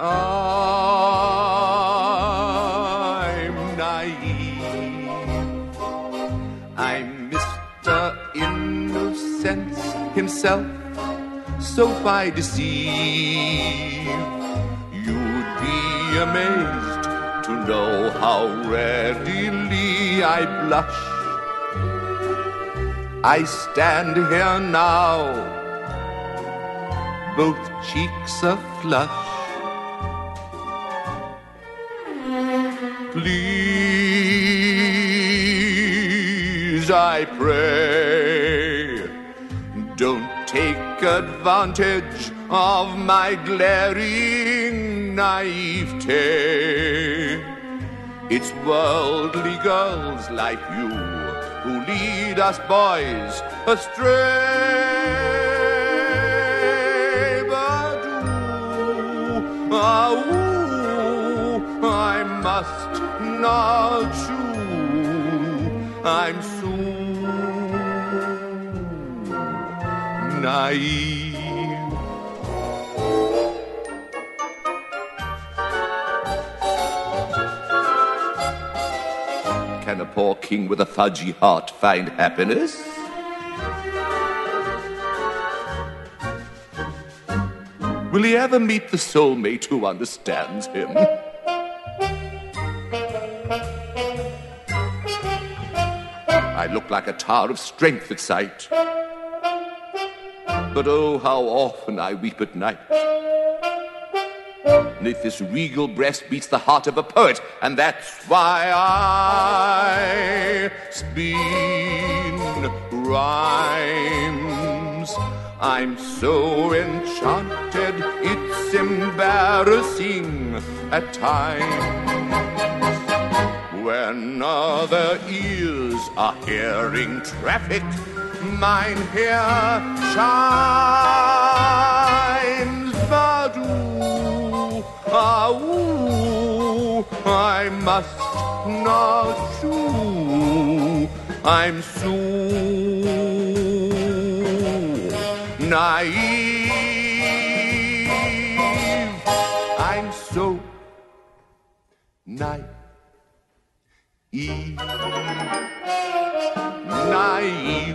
I'm naive. I'm Mr. Innocence himself, so I deceive. You'd be amazed to know how readily I blush. I stand here now, both cheeks aflush. Please, I pray, don't take advantage of my glaring naivete. It's worldly girls like you who lead us boys astray. But ooh, ah, ooh, must not chew. I'm so naive. Can a poor king with a fudgy heart find happiness? Will he ever meet the soulmate who understands him? I look like a tower of strength at sight. But oh, how often I weep at night. Neath this regal breast beats the heart of a poet, and that's why I spin rhymes. I'm so enchanted, it's embarrassing at times. When other ears are hearing traffic, mine here shines. But ooh, ah, I must not chew. I'm so naive. I'm so naive. Naive.